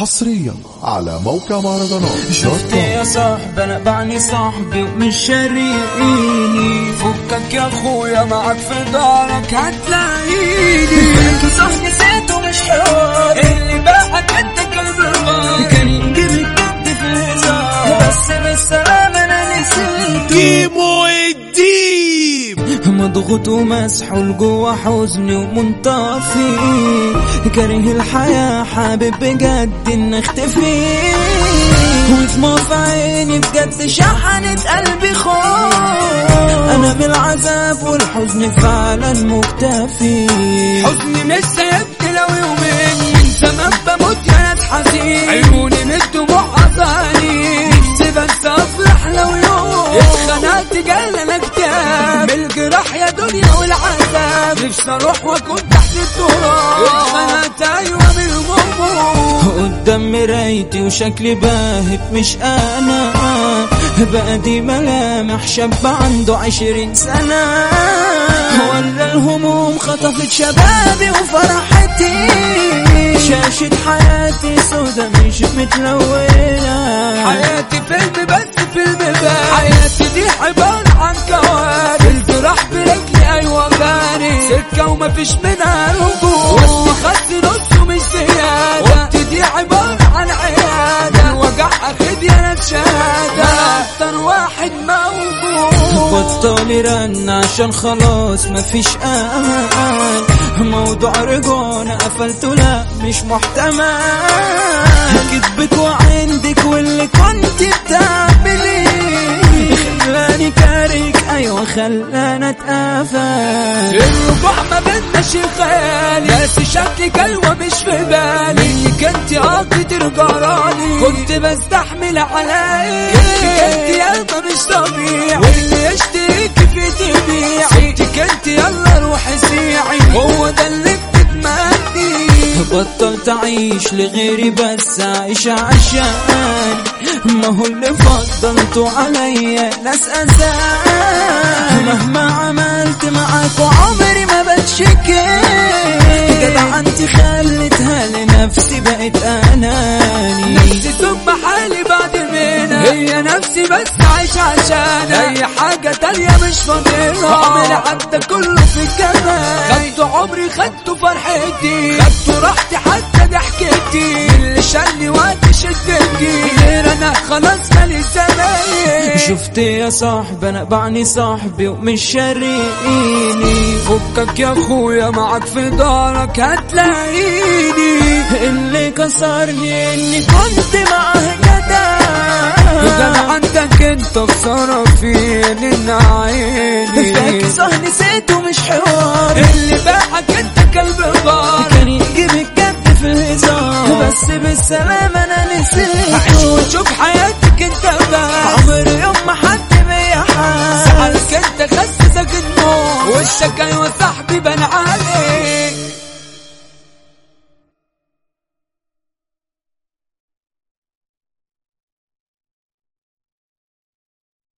حصريا على موقع مهرجانات شفت يا صاحبي أنا بعني صاحبي ومش شاريني فكك يا أخويا معاك في دارك هتلاقيني. فاكر صاحبي نسيته مش حوار. اللي باعك انت كلب الغار كان يجيب الجد في الهزار بس بالسلامة أنا الديب مضغوط ومسحول جوا حزني ومنطفي. كاره الحياة حابب بجد ان اختفي ودموع في عيني بجد شحنت قلبي خوف. أنا بالعذاب والحزن فعلا مكتفي. حزني مش سايبني لو يومين. من زمان بموت يا ناس حزين. الجراح يا دنيا والعذاب. نفسي أروح وأكون تحت التراب. اتخنقت أيوه من الغموم قدام مرايتي وشكلي باهت مش أنا. بقى دي ملامح شاب عنده عشرين سنة. ولا الهموم خطفت شبابي وفرحتي. شاشة حياتي سودا مش متلونة. حياتي فيلم بس فيلم بس حياتي سكة ومفيش منها رجوع وسط خدت نص ومش زيادة وقت دي عبارة عن عيادة. الوجع اخد يا ناس شهادة. أكتر واحد موجود بطل رن عشان خلاص مفيش أمان موضوع رجعنا قفلته لا مش محتمل. كدبك وعندك واللي كنت بتعمليه. خلاني كارك أيوه خلانا اتقفل ما بينا شي خيالي بس شكلي كلوة مش في بالي. انك أنت قاضي ترجعاني. كنت بستحمل عليك أنت قلبة مش طبيعي. واللي يشتريك في تبيعي انت أنت يلا روحي سيعي. هو ده اللي بتتمني. بطلت أعيش لغيري بس أعيش عشان. ما هو اللي فضلتوا عليا ناس انسان مهما عملت معاك وعمري ما بتشكي. جدع انت خلتها لنفسي بقت اناني نفسي ثم حالي بعد منها هي نفسي بس عايش عشان اي حاجة تانية مش فاضلها عمري عدى كله في الجمال خدت عمري خدت فرحتي خدت راحتي حتى ضحكتي اللي شالني وقت شدتي غير أنا خلاص مالي زمان شفت يا صاحبي أنا بعني صاحبي ومش شاريني فكك يا أخويا معاك في دارك هتلاقيني. اللي كسرني إني كنت معاه جدع كان عندك أنت خسارة فين عيني فاكر صح نسيته مش حوار. اللي باعك أنت كلب غار كان يجيب الجد في الهزار. بس بالسلامة أنا نسيته عيش وشوف حياتك كنت ابقى عمري يوم ما حد بيا حاس على كنت اخسسك النوم وشك أيوه صاحبي بنعالي